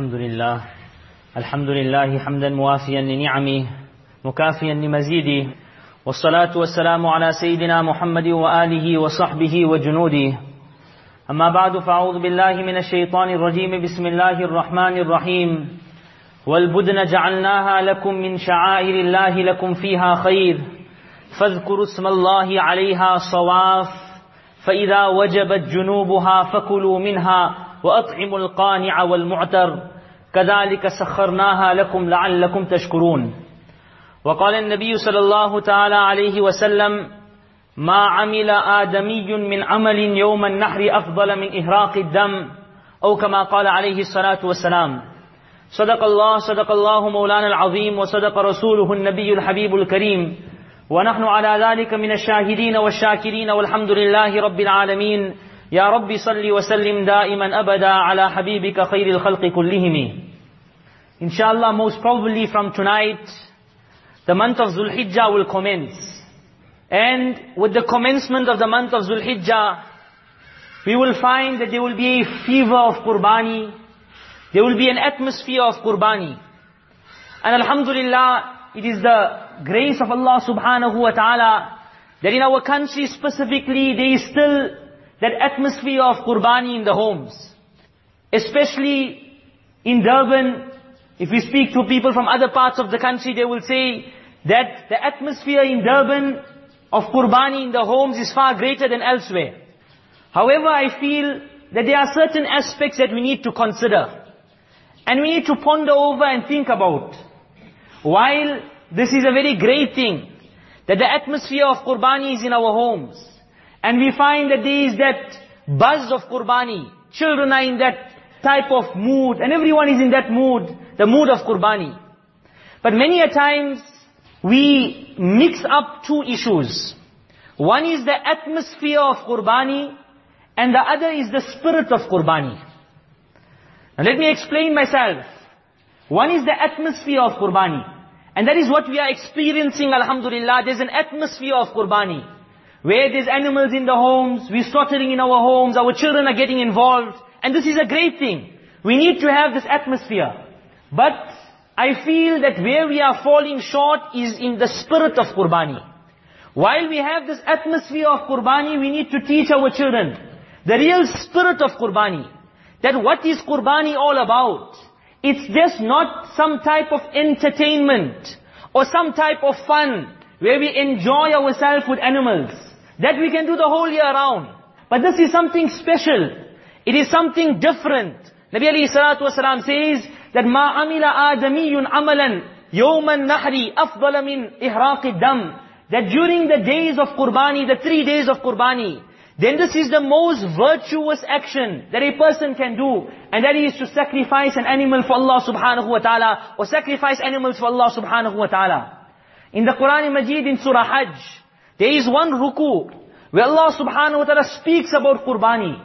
الحمد لله. الحمد لله حمدا موافيا لنعمه مكافيا لمزيده. والصلاة والسلام على سيدنا محمد وآله وصحبه وجنوده. أما بعد فأعوذ بالله من الشيطان الرجيم. بسم الله الرحمن الرحيم. والبدن جعلناها لكم من شعائر الله لكم فيها خير. فاذكروا اسم الله عليها صواف. فإذا وجبت جنوبها فكلوا منها. وأطعموا القانع والمعتر. كذلك سخرناها لكم لعلكم تشكرون. وقال النبي صلى الله تعالى عليه وسلم ما عمل آدمي من عمل يوم النحر أفضل من إهراق الدم. أو كما قال عليه الصلاة والسلام صدق الله صدق الله مولانا العظيم وصدق رسوله النبي الحبيب الكريم. ونحن على ذلك من الشاهدين والشاكرين والحمد لله رب العالمين. يا رب صل وسلم دائما أبدا على حبيبك خير الخلق كلهم Inshallah, most probably from tonight, the month of Zulhijjah will commence. And with the commencement of the month of Zulhijjah, we will find that there will be a fever of Qurbani, there will be an atmosphere of Qurbani. And Alhamdulillah, it is the grace of Allah subhanahu wa ta'ala that in our country specifically, there is still that atmosphere of Qurbani in the homes. Especially in Durban, if we speak to people from other parts of the country, they will say that the atmosphere in Durban of Qurbani in the homes is far greater than elsewhere. However, I feel that there are certain aspects that we need to consider. And we need to ponder over and think about. While this is a very great thing, that the atmosphere of Qurbani is in our homes. And we find that there is that buzz of Qurbani. Children are in that type of mood, and everyone is in that mood, the mood of Qurbani. But many a times, we mix up two issues. One is the atmosphere of Qurbani, and the other is the spirit of Qurbani. Now let me explain myself. One is the atmosphere of Qurbani. And that is what we are experiencing, Alhamdulillah. There's an atmosphere of Qurbani. Where there's animals in the homes, we're slaughtering in our homes, our children are getting involved. And this is a great thing. We need to have this atmosphere. But I feel that where we are falling short is in the spirit of Qurbani. While we have this atmosphere of Qurbani, we need to teach our children the real spirit of Qurbani. That what is Qurbani all about? It's just not some type of entertainment or some type of fun where we enjoy ourselves with animals. That we can do the whole year round. But this is something special. It is something different. Nabi alayhi salatu wasalam says that ma amila adamiyun amalan yawman nahri afdala min ihraqi dam. That during the days of Qurbani, the three days of Qurbani, then this is the most virtuous action that a person can do. And that is to sacrifice an animal for Allah subhanahu wa ta'ala, or sacrifice animals for Allah subhanahu wa ta'ala. In the Quran Majid in Surah Hajj, there is one ruku, where Allah subhanahu wa ta'ala speaks about Qurbani.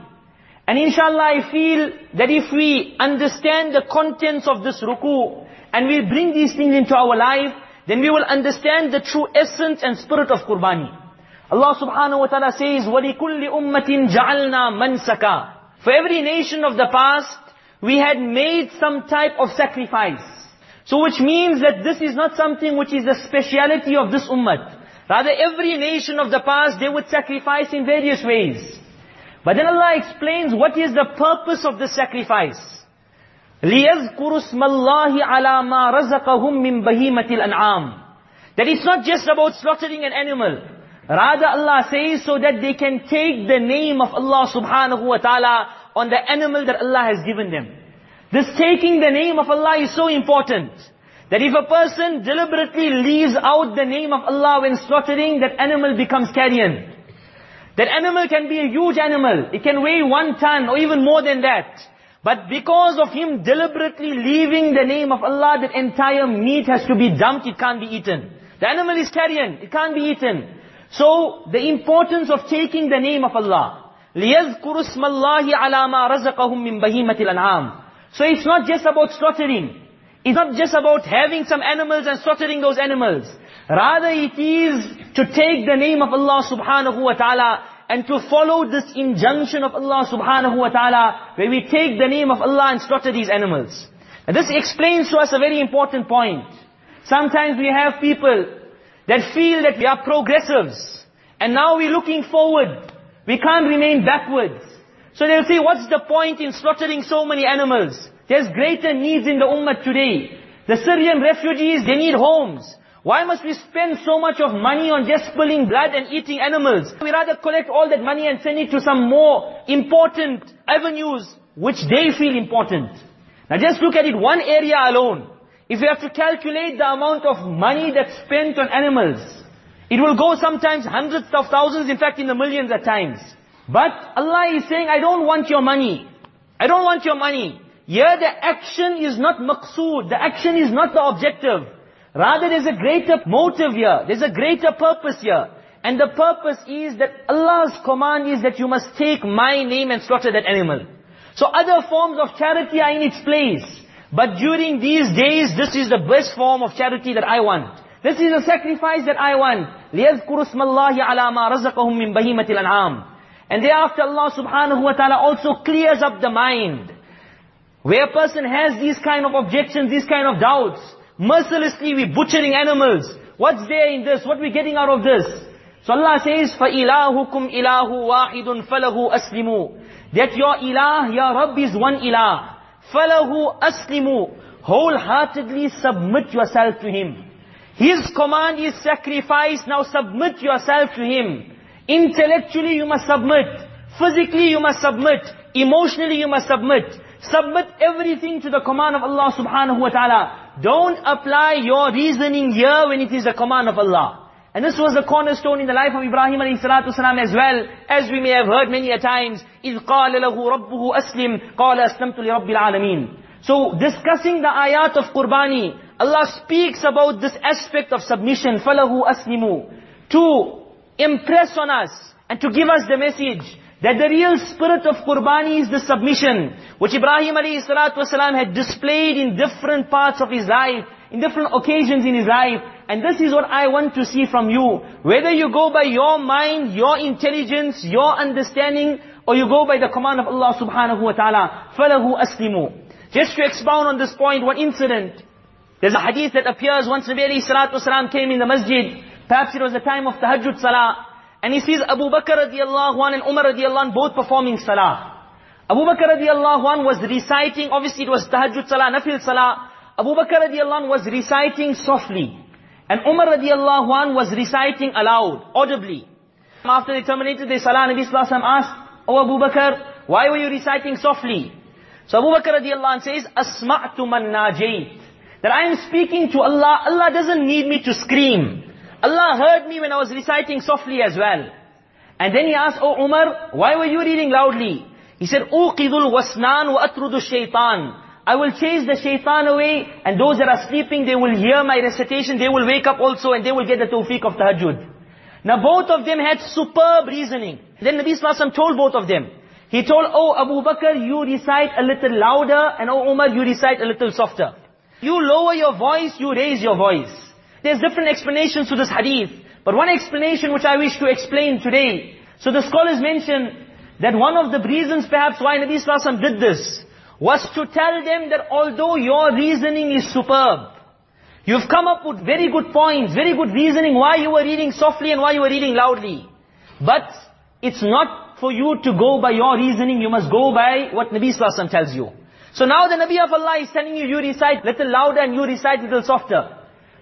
And inshallah I feel that if we understand the contents of this ruku, and we bring these things into our life, then we will understand the true essence and spirit of Qurbani. Allah subhanahu wa ta'ala says, وَلِكُلِّ أُمَّةٍ جَعَلْنَا مَنْسَكًا For every nation of the past, we had made some type of sacrifice. So which means that this is not something which is the speciality of this ummah. Rather every nation of the past, they would sacrifice in various ways. But then Allah explains what is the purpose of the sacrifice. لِيَذْكُرُ اسْمَ اللَّهِ عَلَى مَا رَزَقَهُمْ مِنْ بَهِيمَةِ الْأَنْعَامِ That it's not just about slaughtering an animal. Rather Allah says so that they can take the name of Allah subhanahu wa ta'ala on the animal that Allah has given them. This taking the name of Allah is so important. That if a person deliberately leaves out the name of Allah when slaughtering, that animal becomes carrion. That animal can be a huge animal. It can weigh one ton or even more than that. But because of him deliberately leaving the name of Allah, that entire meat has to be dumped, it can't be eaten. The animal is carrion, it can't be eaten. So, the importance of taking the name of Allah. لِيَذْكُرُ اسْمَ اللَّهِ عَلَى مَا رَزَقَهُم مِّن بَهِيمَةِ الْأَنْعَامِ So it's not just about slaughtering. It's not just about having some animals and slaughtering those animals. Rather it is to take the name of Allah subhanahu wa ta'ala and to follow this injunction of Allah subhanahu wa ta'ala where we take the name of Allah and slaughter these animals. And this explains to us a very important point. Sometimes we have people that feel that we are progressives. And now we're looking forward. We can't remain backwards. So they'll say, what's the point in slaughtering so many animals? There's greater needs in the ummah today. The Syrian refugees, they need homes. Why must we spend so much of money on just spilling blood and eating animals? We rather collect all that money and send it to some more important avenues which they feel important. Now just look at it one area alone. If you have to calculate the amount of money that's spent on animals, it will go sometimes hundreds of thousands, in fact in the millions at times. But Allah is saying, I don't want your money. I don't want your money. Here the action is not maqsood. The action is not the objective. Rather there's a greater motive here. There's a greater purpose here. And the purpose is that Allah's command is that you must take my name and slaughter that animal. So other forms of charity are in its place. But during these days, this is the best form of charity that I want. This is a sacrifice that I want. لِيَذْكُرُ اسْمَ اللَّهِ عَلَى مَا رَزَقَهُم مِّن بَهِيمَةِ الْأَنْعَامِ And thereafter Allah subhanahu wa ta'ala also clears up the mind. Where a person has these kind of objections, these kind of doubts, mercilessly we butchering animals. What's there in this? What we getting out of this? So Allah says, فَإِلَاهُكُمْ إِلَاهُ وَاحِدٌ فَلَهُ أَسْلِمُوا That your ilah, your Rabb is one ilah. فَلَهُ أَسْلِمُوا Wholeheartedly submit yourself to Him. His command is sacrifice, now submit yourself to Him. Intellectually you must submit. Physically you must submit. Emotionally you must submit. Submit everything to the command of Allah subhanahu wa ta'ala. Don't apply your reasoning here when it is the command of Allah. And this was the cornerstone in the life of Ibrahim alayhi salatu salam as well, as we may have heard many a times. إِذْ قَالَ لَهُ رَبُّهُ أَسْلِمْ قَالَ أَسْلَمْتُ لِرَبِّ الْعَالَمِينَ So discussing the ayat of Qurbani, Allah speaks about this aspect of submission, فَلَهُ أَسْلِمُ To impress on us and to give us the message that the real spirit of Qurbani is the submission, which Ibrahim alayhi salatu wasalam had displayed in different parts of his life, in different occasions in his life. And this is what I want to see from you. Whether you go by your mind, your intelligence, your understanding, or you go by the command of Allah subhanahu wa ta'ala, فَلَهُ أَسْلِمُوا Just to expound on this point, one incident. There's a hadith that appears once Nabi alayhi salatu wasalam came in the masjid. Perhaps it was the time of tahajjud salah. And he sees Abu Bakr radiallahu anh and Umar radiallahu anh both performing salah. Abu Bakr radiallahu anh was reciting, obviously it was tahajjud salah, nafil salah. Abu Bakr radiallahu anh was reciting softly. And Umar radiallahu anh was reciting aloud, audibly. After they terminated their salah, Nabi sallallahu alayhi wa asked, Oh Abu Bakr, why were you reciting softly? So Abu Bakr radiallahu anh says, Asma'tu man najayt. That I am speaking to Allah, Allah doesn't need me to scream. Allah heard me when I was reciting softly as well. And then he asked, Oh Umar, why were you reading loudly? He said, Uqidul wasnan wa atrudu shaitan. I will chase the shaitan away, and those that are sleeping, they will hear my recitation, they will wake up also, and they will get the tawfiq of tahajjud. Now both of them had superb reasoning. Then Nabi Sallallahu told both of them. He told, Oh Abu Bakr, you recite a little louder, and Oh Umar, you recite a little softer. You lower your voice, you raise your voice. There's different explanations to this hadith. But one explanation which I wish to explain today. So the scholars mention that one of the reasons perhaps why Nabi Sallallahu did this was to tell them that although your reasoning is superb, you've come up with very good points, very good reasoning why you were reading softly and why you were reading loudly. But it's not for you to go by your reasoning, you must go by what Nabi Sallallahu tells you. So now the Nabi of Allah is telling you, you recite little louder and you recite little softer.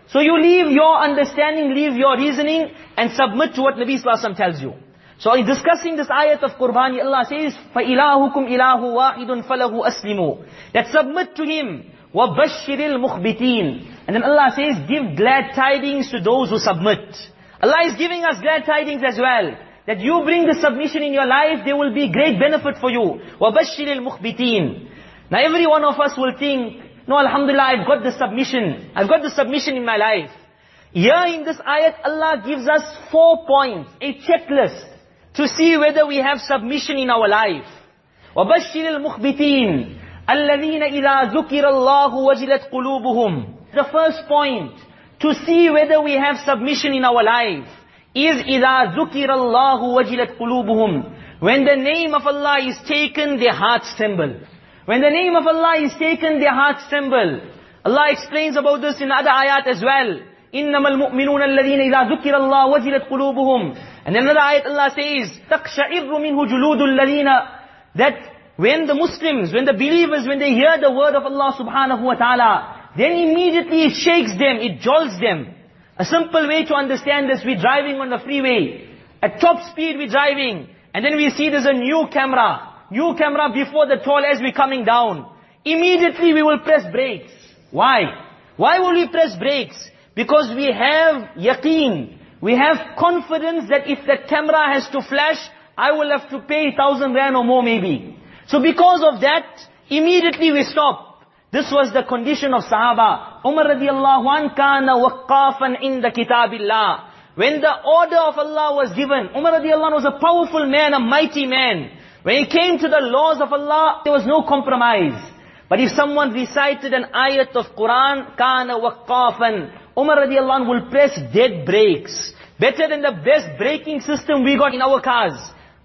So you leave your understanding, leave your reasoning, and submit to what Nabi Sallallahu tells you. So in discussing this ayat of Qurbani, Allah says, فَإِلَاهُكُمْ إِلَاهُ وَاحِدٌ فَلَهُ أَسْلِمُوا That submit to Him, وَبَشِّرِ الْمُخْبِتِينَ And then Allah says, give glad tidings to those who submit. Allah is giving us glad tidings as well. That you bring the submission in your life, there will be great benefit for you. وَبَشِّرِ الْمُخْبِتِينَ Now every one of us will think, no, Alhamdulillah, I've got the submission. I've got the submission in my life. Here in this ayat, Allah gives us four points, a checklist, to see whether we have submission in our life. وَبَشِّرِ الْمُخْبِتِينَ الَّذِينَ إِذَا ذُكِرَ اللَّهُ وَجِلَتْ قُلُوبُهُم The first point, to see whether we have submission in our life, is إِذَا ذُكِرَ اللَّهُ وَجِلَتْ قُلُوبُهُم When the name of Allah is taken, their hearts tremble. When the name of Allah is taken, their hearts tremble. Allah explains about this in other ayat as well. إِنَّمَا الْمُؤْمِنُونَ الَّذِينَ إِذَا ذُكِّرَ اللَّهُ وَجِلَتْ قُلُوبُهُمْ And another ayat Allah says, تَقْشَعِرُّ مِنْهُ جُلُودُ الَّذِينَ That when the Muslims, when the believers, when they hear the word of Allah subhanahu wa ta'ala, then immediately it shakes them, it jolts them. A simple way to understand this, we're driving on the freeway. At top speed we're driving. And then we see there's a new camera. New camera before the toll as we're coming down. Immediately we will press brakes. Why? Why will we press brakes? Because we have yaqeen. We have confidence that if the camera has to flash, I will have to pay thousand rand or more maybe. So because of that, immediately we stop. This was the condition of Sahaba. Umar radiallahu an kana waqqafan inda kitabillah. When the order of Allah was given, Umar radiallahu was a powerful man, a mighty man. When it came to the laws of Allah, there was no compromise. But if someone recited an ayat of Quran, kana waqqafan, Umar radiallahu anh will press dead brakes. Better than the best braking system we got in our cars.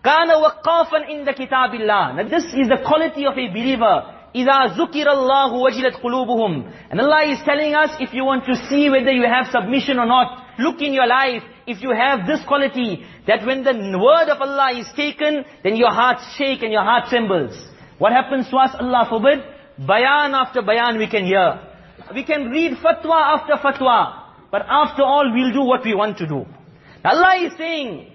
Kana waqqafan in the kitabillah. Now this is the quality of a believer. إِذَا ذُكِرَ اللَّهُ وَجِلَتْ قُلُوبُهُمْ And Allah is telling us, if you want to see whether you have submission or not, look in your life, if you have this quality, that when the word of Allah is taken, then your heart shake and your heart trembles. What happens to us, Allah forbid? Bayan after bayan we can hear. We can read fatwa after fatwa. But after all, we'll do what we want to do. Allah is saying,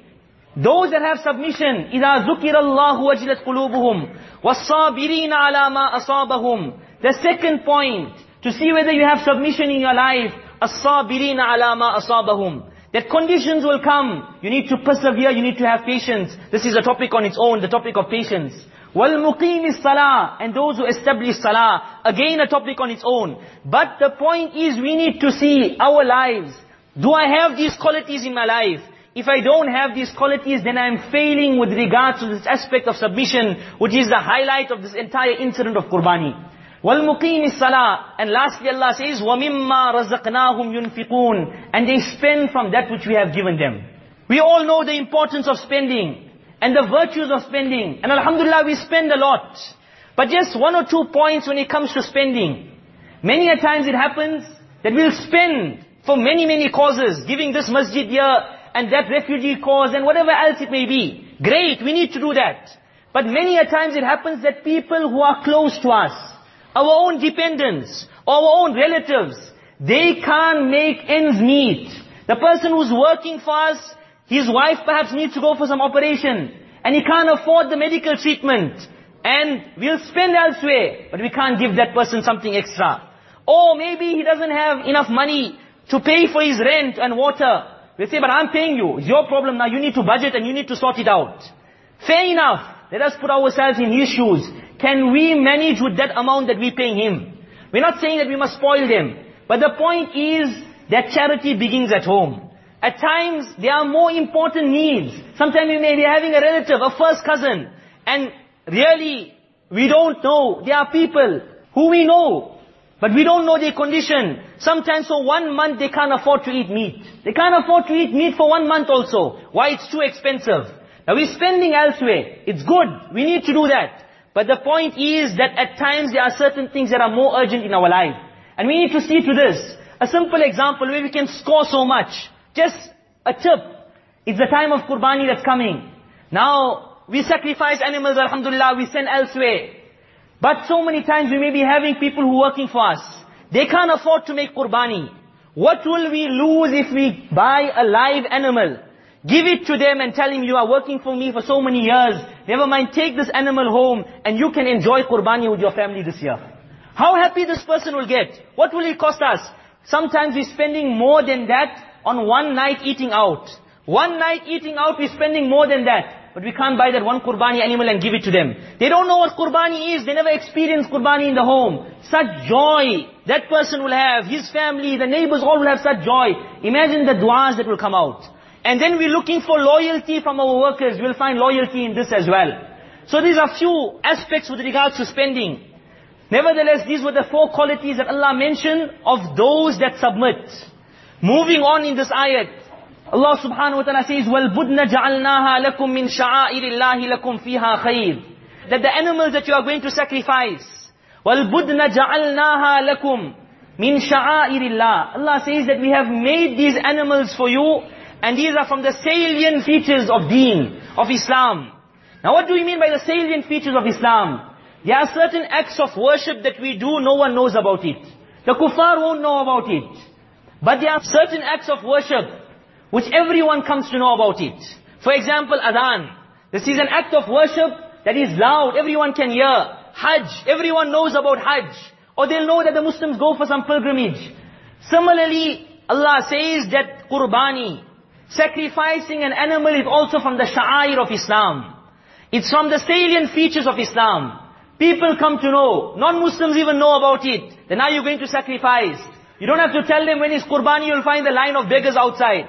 those that have submission, إِذَا ذُكِرَ اللَّهُ وَجِلَتْ قُلُوبُهُمْ وَالصَّابِرِينَ عَلَى مَا أَصَابَهُمْ The second point, to see whether you have submission in your life, الصَّابِرِينَ عَلَى مَا أَصَابَهُمْ That conditions will come. You need to persevere, you need to have patience. This is a topic on its own, the topic of patience. وَالْمُقِيمِ الصَّلَاةِ And those who establish salah. Again a topic on its own. But the point is we need to see our lives. Do I have these qualities in my life? If I don't have these qualities, then I am failing with regard to this aspect of submission, which is the highlight of this entire incident of Qurbani. وَالْمُقِيمِ الصَّلَاةِ And lastly Allah says, وَمِمَّا رَزَقْنَاهُمْ يُنْفِقُونَ And they spend from that which we have given them. We all know the importance of spending and the virtues of spending. And alhamdulillah we spend a lot. But just one or two points when it comes to spending. Many a times it happens that we'll spend for many, many causes, giving this masjid here and that refugee cause and whatever else it may be. Great, we need to do that. But many a times it happens that people who are close to us, our own dependents, our own relatives, they can't make ends meet. The person who's working for us, his wife perhaps needs to go for some operation and he can't afford the medical treatment. And we'll spend elsewhere, but we can't give that person something extra. Or maybe he doesn't have enough money to pay for his rent and water. We'll say, but I'm paying you. It's your problem now. You need to budget and you need to sort it out. Fair enough. Let us put ourselves in his shoes. Can we manage with that amount that we're paying him? We're not saying that we must spoil them. But the point is that charity begins at home. At times, there are more important needs. Sometimes we may be having a relative, a first cousin, and really, we don't know. There are people who we know, but we don't know their condition. Sometimes for one month they can't afford to eat meat. They can't afford to eat meat for one month also. Why? It's too expensive. Now we're spending elsewhere. It's good. We need to do that. But the point is that at times there are certain things that are more urgent in our life. And we need to see to this. A simple example where we can score so much. Just a tip. It's the time of Qurbani that's coming. Now, we sacrifice animals, alhamdulillah, we send elsewhere. But so many times we may be having people who are working for us. They can't afford to make Qurbani. What will we lose if we buy a live animal? Give it to them and tell him you are working for me for so many years. Never mind, take this animal home and you can enjoy Qurbani with your family this year. How happy this person will get. What will it cost us? Sometimes we're spending more than that on one night eating out. One night eating out, we're spending more than that. But we can't buy that one Qurbani animal and give it to them. They don't know what Qurbani is. They never experienced Qurbani in the home. Such joy that person will have. His family, the neighbors all will have such joy. Imagine the du'as that will come out. And then we're looking for loyalty from our workers. We'll find loyalty in this as well. So these are few aspects with regards to spending. Nevertheless, these were the four qualities that Allah mentioned of those that submit. Moving on in this ayat, Allah subhanahu wa ta'ala says, وَالْبُدْنَ جَعَلْنَاهَا لَكُم مِّن شَعَائِرِ اللَّهِ لَكُمْ فِيهَا خَيْرٌ that the animals that you are going to sacrifice, وَالْبُدْنَ جَعَلْنَاهَا لَكُمْ مِنْ شَعَائِرِ اللَّهِ Allah says that we have made these animals for you, and these are from the salient features of deen, of Islam. Now what do we mean by the salient features of Islam? There are certain acts of worship that we do, no one knows about it. The kuffar won't know about it. But there are certain acts of worship which everyone comes to know about it. For example, adhan. This is an act of worship that is loud, everyone can hear. Hajj, everyone knows about Hajj. Or they'll know that the Muslims go for some pilgrimage. Similarly, Allah says that qurbani, sacrificing an animal is also from the sha'air of Islam. It's from the salient features of Islam. People come to know. Non-Muslims even know about it. Then now you're going to sacrifice. You don't have to tell them when it's Qurbani, you'll find the line of beggars outside.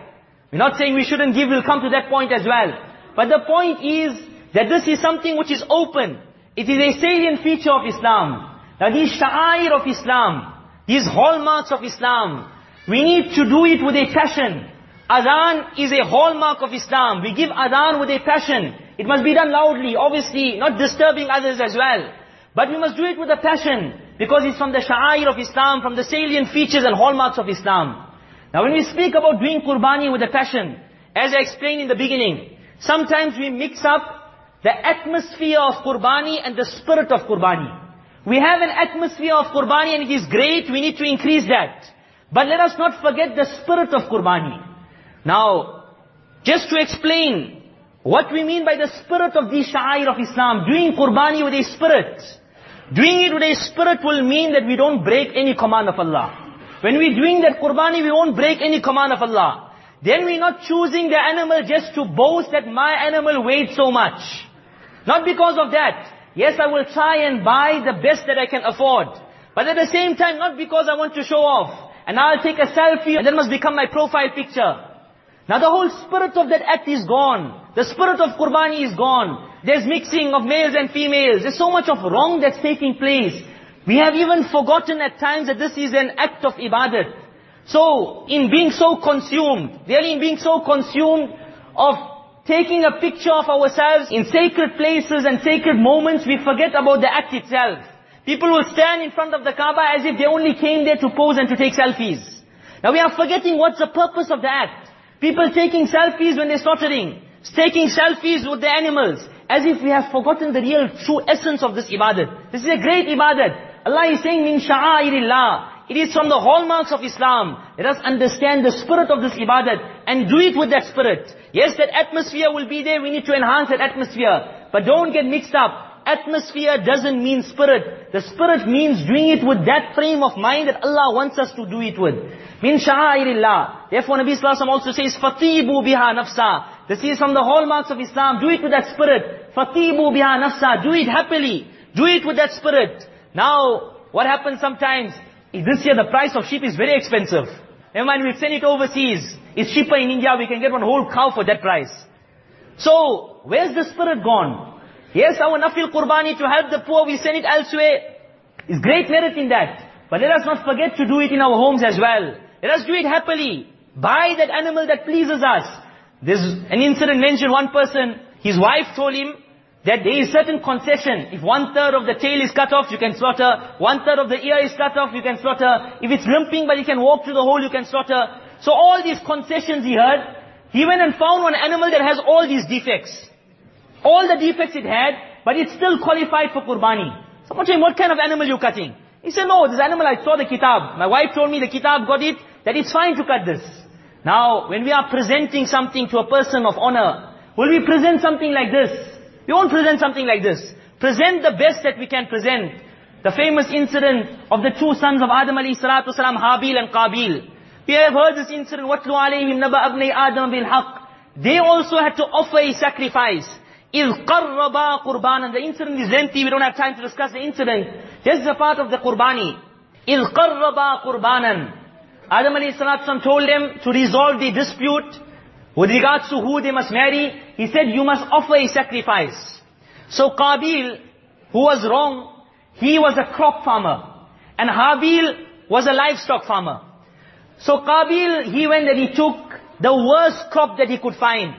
We're not saying we shouldn't give, we'll come to that point as well. But the point is that this is something which is open. It is a salient feature of Islam. Now these sha'air of Islam, these hallmarks of Islam, we need to do it with a passion. Adhan is a hallmark of Islam. We give adhan with a passion. It must be done loudly, obviously, not disturbing others as well. But we must do it with a passion, because it's from the sha'air of Islam, from the salient features and hallmarks of Islam. Now when we speak about doing qurbani with a passion, as I explained in the beginning, sometimes we mix up the atmosphere of qurbani and the spirit of qurbani. We have an atmosphere of qurbani and it is great, we need to increase that. But let us not forget the spirit of qurbani. Now, just to explain what we mean by the spirit of the sha'air of Islam, doing qurbani with a spirit. Doing it with a spirit will mean that we don't break any command of Allah. When we're doing that qurbani, we won't break any command of Allah. Then we're not choosing the animal just to boast that my animal weighed so much. Not because of that. Yes, I will try and buy the best that I can afford. But at the same time, not because I want to show off. And I'll take a selfie and that must become my profile picture. Now the whole spirit of that act is gone. The spirit of qurbani is gone. There's mixing of males and females. There's so much of wrong that's taking place. We have even forgotten at times that this is an act of ibadat. So, in being so consumed, really in being so consumed of taking a picture of ourselves in sacred places and sacred moments, we forget about the act itself. People will stand in front of the Kaaba as if they only came there to pose and to take selfies. Now we are forgetting what's the purpose of the act. People taking selfies when they're slaughtering. Taking selfies with the animals. As if we have forgotten the real true essence of this ibadat. This is a great ibadat. Allah is saying, min sha'airillah. It is from the hallmarks of Islam. Let us understand the spirit of this ibadat and do it with that spirit. Yes, that atmosphere will be there. We need to enhance that atmosphere. But don't get mixed up. Atmosphere doesn't mean spirit. The spirit means doing it with that frame of mind that Allah wants us to do it with. Min sha'airillah. Therefore Nabi Sallallahu also says, Fatibu biha nafsa. This is from the hallmarks of Islam. Do it with that spirit. Fatibu biha nafsa. Do it happily. Do it with that spirit. Now, what happens sometimes? This year the price of sheep is very expensive. Never mind, we'll send it overseas. It's cheaper in India, we can get one whole cow for that price. So, where's the spirit gone? Yes, our nafil qurbani to help the poor, we send it elsewhere. It's great merit in that. But let us not forget to do it in our homes as well. Let us do it happily. Buy that animal that pleases us. There's an incident mentioned, one person, his wife told him that there is certain concession. If one third of the tail is cut off, you can slaughter. One third of the ear is cut off, you can slaughter. If it's limping but you can walk through the hole, you can slaughter. So all these concessions he heard, he went and found one animal that has all these defects. All the defects it had, but it still qualified for qurbani. Someone told him, what kind of animal you cutting? He said, no, this animal I saw the kitab. My wife told me the kitab got it, that it's fine to cut this. Now, when we are presenting something to a person of honor, will we present something like this? We won't present something like this. Present the best that we can present. The famous incident of the two sons of Adam alayhi salatu salam, Habil and Qabil. We have heard this incident, وَاتْلُ عَلَيْهِمْ نَبَأَ أَبْنَيْ آدَمَ بِالْحَقِّ They also had to offer a sacrifice. إِذْ قَرَّبَا قُرْبَانًا The incident is lengthy, we don't have time to discuss the incident. This is a part of the qurbani. إِذْ قَرَّبَا قُرْبَانًا Adam alayhi salatu told them to resolve the dispute with regards to who they must marry. He said, you must offer a sacrifice. So Qabil, who was wrong, he was a crop farmer. And Habil was a livestock farmer. So Qabil, he went and he took the worst crop that he could find.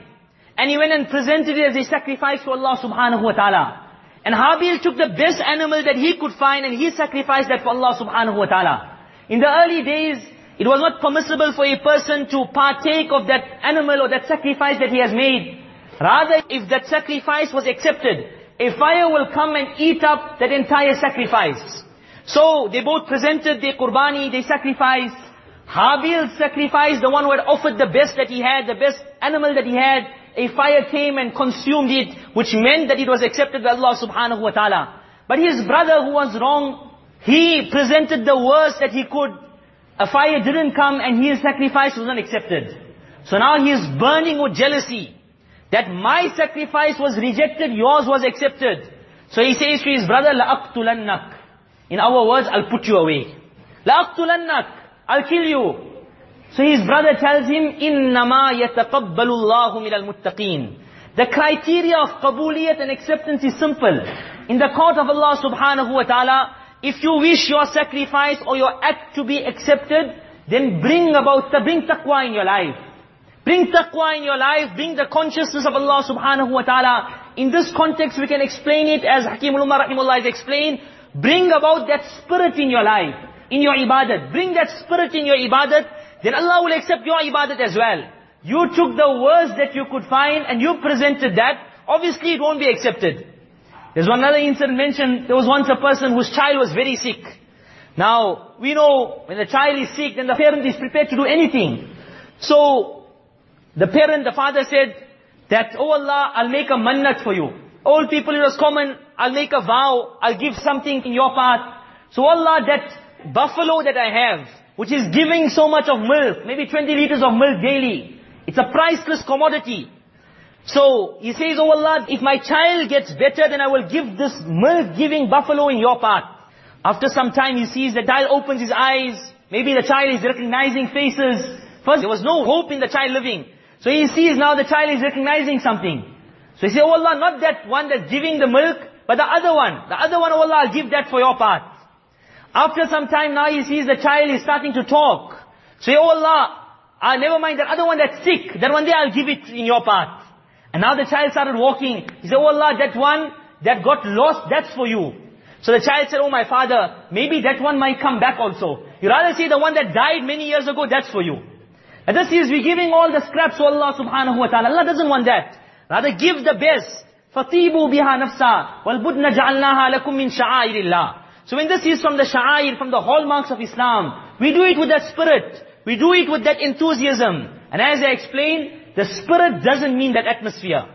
And he went and presented it as a sacrifice to Allah subhanahu wa ta'ala. And Habil took the best animal that he could find and he sacrificed that for Allah subhanahu wa ta'ala. In the early days, it was not permissible for a person to partake of that animal or that sacrifice that he has made. Rather, if that sacrifice was accepted, a fire will come and eat up that entire sacrifice. So, they both presented their qurbani, they sacrificed. Habil sacrificed the one who had offered the best that he had, the best animal that he had A fire came and consumed it, which meant that it was accepted by Allah subhanahu wa ta'ala. But his brother who was wrong, he presented the worst that he could. A fire didn't come and his sacrifice was not accepted. So now he is burning with jealousy. That my sacrifice was rejected, yours was accepted. So he says to his brother, لَأَقْتُلَنَّكَ In our words, I'll put you away. لَأَقْتُلَنَّكَ I'll kill you. So his brother tells him, إِنَّمَا يَتَقَبَّلُ اللَّهُ مِنَ الْمُتَّقِينَ The criteria of qabuliyat and acceptance is simple. In the court of Allah subhanahu wa ta'ala, if you wish your sacrifice or your act to be accepted, then bring about, bring taqwa in your life. Bring taqwa in your life, bring the consciousness of Allah subhanahu wa ta'ala. In this context, we can explain it as Hakimul Ummat rahimullah has explained. Bring about that spirit in your life, in your ibadat. Bring that spirit in your ibadat then Allah will accept your ibadat as well. You took the worst that you could find and you presented that, obviously it won't be accepted. There's one other incident mentioned, there was once a person whose child was very sick. Now, we know when the child is sick, then the parent is prepared to do anything. So, the parent, the father said that, Oh Allah, I'll make a mannat for you. Old people, it was common, I'll make a vow, I'll give something in your path. So Allah, that buffalo that I have, which is giving so much of milk, maybe 20 liters of milk daily, it's a priceless commodity. So, he says, Oh Allah, if my child gets better, then I will give this milk-giving buffalo in your part. After some time, he sees the child opens his eyes, maybe the child is recognizing faces. First, there was no hope in the child living. So he sees now the child is recognizing something. So he says, Oh Allah, not that one that's giving the milk, but the other one. The other one, oh Allah, I'll give that for your part. After some time now he sees the child is starting to talk. So oh Allah, uh, never mind that other one that's sick, that one day I'll give it in your part. And now the child started walking. He said, Oh Allah, that one that got lost, that's for you. So the child said, Oh my father, maybe that one might come back also. You rather say the one that died many years ago, that's for you. And this is we giving all the scraps to Allah subhanahu wa ta'ala. Allah doesn't want that. Rather give the best. فَطِيبُوا بِهَا نَفْسًا وَالْبُدْنَ جَعَلْنَاهَا لَكُم مِّن شَعَائِرِ اللَّهِ So when this is from the sha'air, from the hallmarks of Islam, we do it with that spirit. We do it with that enthusiasm. And as I explained, the spirit doesn't mean that atmosphere.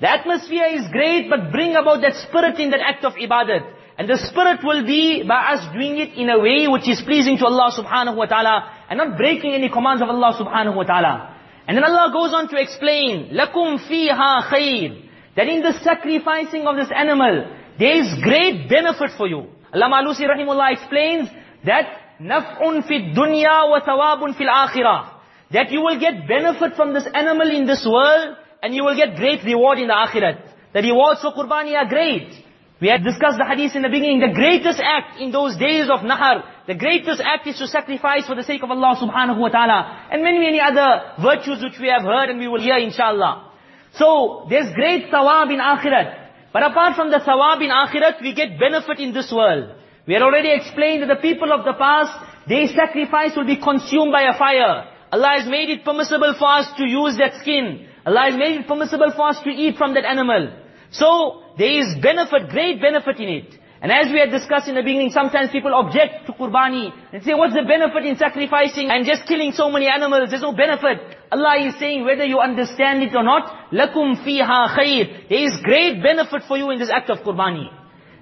The atmosphere is great, but bring about that spirit in that act of ibadat. And the spirit will be by us doing it in a way which is pleasing to Allah subhanahu wa ta'ala and not breaking any commands of Allah subhanahu wa ta'ala. And then Allah goes on to explain, لَكُمْ فِيهَا خَيْرٌ That in the sacrificing of this animal, there is great benefit for you. Allama Alusi Rahimullah explains that naf'un fi dunya wa thawabun fil akhirah. That you will get benefit from this animal in this world and you will get great reward in the akhirat. The rewards for qurbani are great. We had discussed the hadith in the beginning. The greatest act in those days of Nahar, the greatest act is to sacrifice for the sake of Allah subhanahu wa ta'ala. And many, many other virtues which we have heard and we will hear inshallah. So, there's great thawab in akhirat. But apart from the thawab in akhirat, we get benefit in this world. We had already explained that the people of the past, their sacrifice will be consumed by a fire. Allah has made it permissible for us to use that skin. Allah has made it permissible for us to eat from that animal. So, there is benefit, great benefit in it. And as we had discussed in the beginning, sometimes people object to qurbani and say, what's the benefit in sacrificing and just killing so many animals? There's no benefit. Allah is saying, whether you understand it or not, lakum fiha khair. There is great benefit for you in this act of qurbani.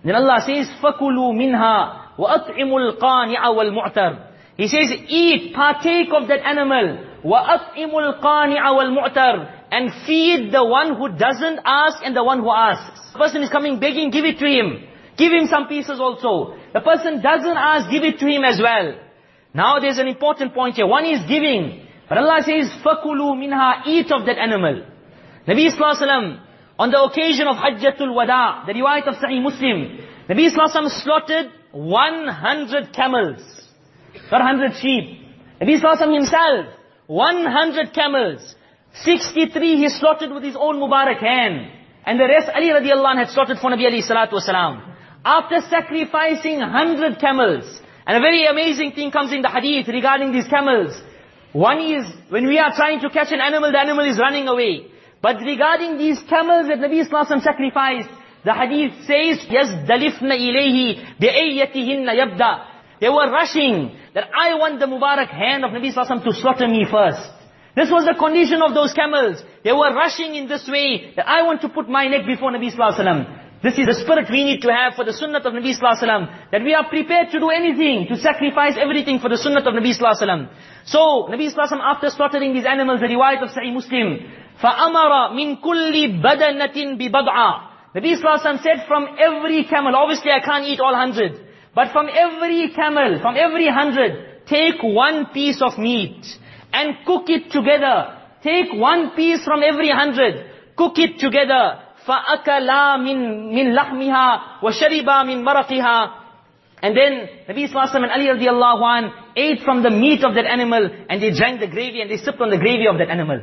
Then Allah says, fakulu minha wa at'imul qani'a wal mu'tar. He says, eat, partake of that animal. Wa at'imul qani'a wal mu'tar and feed the one who doesn't ask and the one who asks. The person is coming begging, give it to him. Give him some pieces also. The person doesn't ask, give it to him as well. Now there's an important point here. One is giving. But Allah says, فَكُلُوا مِنْهَا Eat of that animal. Nabi Sallallahu on the occasion of Hajjatul Wada, the riwayat of Sahih Muslim, Nabi Sallallahu slaughtered 100 camels. Not 100 sheep. Nabi Sallallahu himself, 100 camels. 63 he slaughtered with his own Mubarak hand. And the rest Ali radiallahu anh had slaughtered for Nabi alayhi salatu wasalam. After sacrificing hundred camels, and a very amazing thing comes in the hadith regarding these camels. One is, when we are trying to catch an animal, the animal is running away. But regarding these camels that Nabi Sallallahu sacrificed, the hadith says, يَزْدَلِفْنَ إِلَيْهِ بِأَيَّتِهِنَّ يَبْدَى They were rushing, that I want the Mubarak hand of Nabi Sallallahu to slaughter me first. This was the condition of those camels. They were rushing in this way, that I want to put my neck before Nabi Sallallahu this is the spirit we need to have for the sunnah of Nabi Sallallahu Alaihi Wasallam. That we are prepared to do anything, to sacrifice everything for the sunnah of Nabi Sallallahu Alaihi Wasallam. So, Nabi Sallallahu Alaihi Wasallam, after slaughtering these animals, the riwayat of Sahih Muslim, فَأَمَرَ مِن كُلِّ بَدَنَةٍ بِبَضْعَةٍ Nabi Sallallahu Alaihi Wasallam said from every camel, obviously I can't eat all hundred, but from every camel, from every hundred, take one piece of meat and cook it together. Take one piece from every hundred, cook it together, فَأَكَلَا مِن, مِن لَحْمِهَا وَشَرِبَا مِن مَرَقِهَا and then Nabi Sallallahu and Ali radiallahu an ate from the meat of that animal and they drank the gravy and they sipped on the gravy of that animal.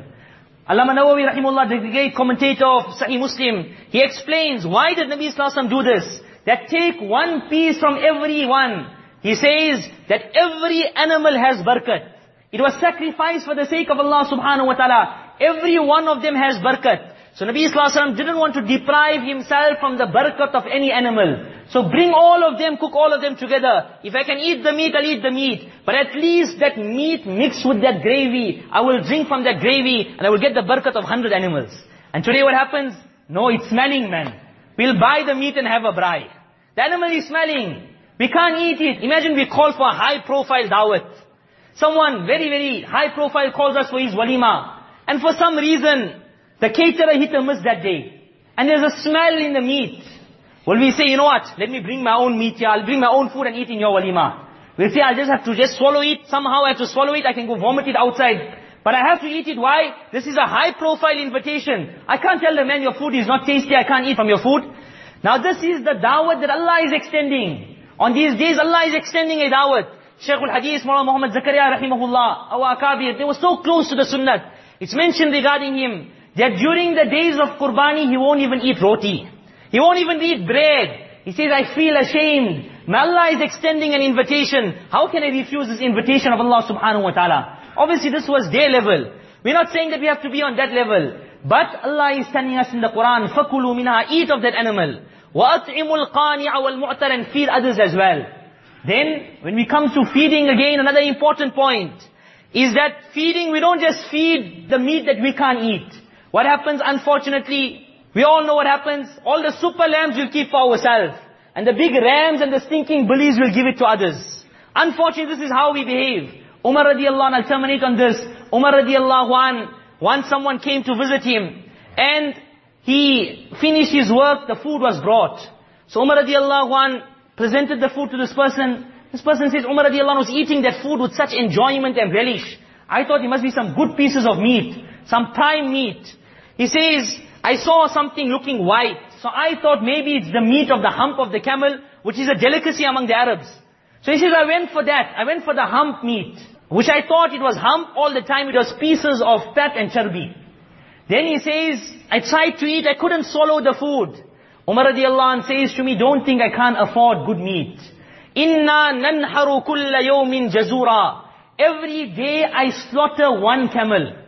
Allama Nawawi rahimullah, the great commentator of Sahih Muslim, he explains why did Nabi Sallallahu do this? That take one piece from every one. He says that every animal has barakat. It was sacrificed for the sake of Allah subhanahu wa ta'ala. Every one of them has barakat. So Nabi Wasallam didn't want to deprive himself from the barakat of any animal. So bring all of them, cook all of them together. If I can eat the meat, I'll eat the meat. But at least that meat mixed with that gravy, I will drink from that gravy and I will get the barakat of hundred animals. And today what happens? No, it's smelling man. We'll buy the meat and have a braai. The animal is smelling. We can't eat it. Imagine we call for a high profile dawat. Someone very, very high profile calls us for his walima. And for some reason, the caterer hit a miss that day. And there's a smell in the meat. Well, we say, you know what, let me bring my own meat here, I'll bring my own food and eat in your walima. We'll say, I'll just have to just swallow it, somehow I have to swallow it, I can go vomit it outside. But I have to eat it, why? This is a high profile invitation. I can't tell the man your food is not tasty, I can't eat from your food. Now this is the dawah that Allah is extending. On these days Allah is extending a dawah. Shaykh al-Hadith, Muhammad Zakaria rahimahullah, our akabir, they were so close to the sunnah. It's mentioned regarding him that during the days of Qurbani, he won't even eat roti. He won't even eat bread. He says, I feel ashamed. May Allah is extending an invitation. How can I refuse this invitation of Allah subhanahu wa ta'ala? Obviously this was their level. We're not saying that we have to be on that level. But Allah is telling us in the Quran, فَكُلُوا مِنْهَا Eat of that animal. وَأَطْعِمُوا الْقَانِعَ وَالْمُعْتَرَ And feed others as well. Then, when we come to feeding again, another important point is that feeding, we don't just feed the meat that we can't eat. What happens unfortunately, we all know what happens. All the super lambs will keep for ourselves. And the big rams and the stinking bullies will give it to others. Unfortunately, this is how we behave. Umar radiallahu anh, I'll terminate on this. Umar radiallahu anh, once someone came to visit him, and he finished his work, the food was brought. So Umar radiallahu anh presented the food to this person. This person says, Umar radiallahu anh was eating that food with such enjoyment and relish. I thought it must be some good pieces of meat, some prime meat. He says, I saw something looking white. So I thought maybe it's the meat of the hump of the camel, which is a delicacy among the Arabs. So he says, I went for that. I went for the hump meat, which I thought it was hump all the time. It was pieces of fat and charbi. Then he says, I tried to eat, I couldn't swallow the food. Umar radiallahu anh says to me, don't think I can't afford good meat. Inna nanharu kulla yawmin jazura. Every day I slaughter one camel.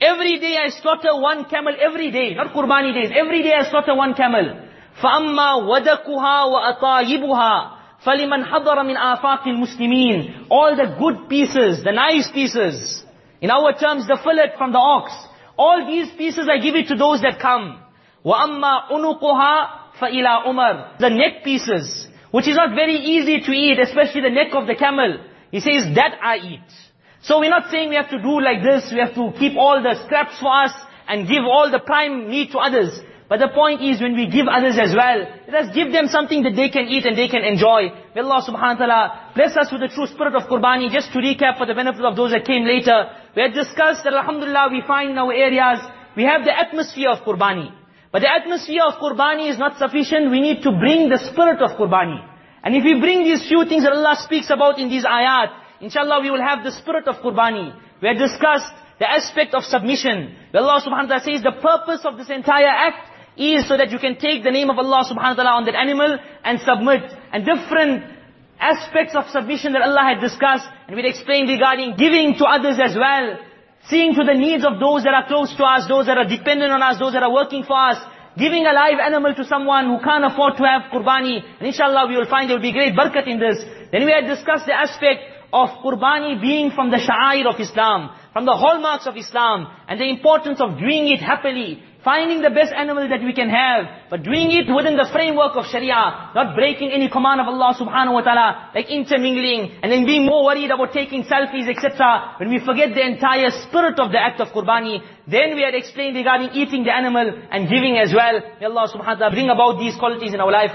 Every day I slaughter one camel, every day, not Qurbani days, every day I slaughter one camel. فَأَمَّا وَدَكُهَا وَأَطَايِبُهَا فَلِمَنْ حَضَرَ مِنْ آفَاقِ الْمُسْلِمِينَ All the good pieces, the nice pieces. In our terms, the fillet from the ox. All these pieces I give it to those that come. وَأَمَّا أُنُقُهَا فَإِلَى عُمَرٍ The neck pieces, which is not very easy to eat, especially the neck of the camel. He says, that I eat. So we're not saying we have to do like this, we have to keep all the scraps for us and give all the prime meat to others. But the point is when we give others as well, let us give them something that they can eat and they can enjoy. May Allah subhanahu wa ta'ala bless us with the true spirit of Qurbani. Just to recap for the benefit of those that came later, we had discussed that alhamdulillah we find in our areas, we have the atmosphere of Qurbani. But the atmosphere of Qurbani is not sufficient, we need to bring the spirit of Qurbani. And if we bring these few things that Allah speaks about in these ayat, Inshallah we will have the spirit of Qurbani. We have discussed the aspect of submission. Allah subhanahu wa ta'ala says the purpose of this entire act is so that you can take the name of Allah subhanahu wa ta'ala on that animal and submit. And different aspects of submission that Allah had discussed, and we explained regarding giving to others as well. Seeing to the needs of those that are close to us, those that are dependent on us, those that are working for us. Giving a live animal to someone who can't afford to have qurbani. And inshallah we will find there will be great barakat in this. Then we had discussed the aspect of qurbani being from the sha'air of Islam, from the hallmarks of Islam, and the importance of doing it happily, finding the best animal that we can have, but doing it within the framework of Sharia, not breaking any command of Allah subhanahu wa ta'ala, like intermingling, and then being more worried about taking selfies, etc. When we forget the entire spirit of the act of qurbani, then we had explained regarding eating the animal and giving as well. May Allah subhanahu wa ta'ala bring about these qualities in our life.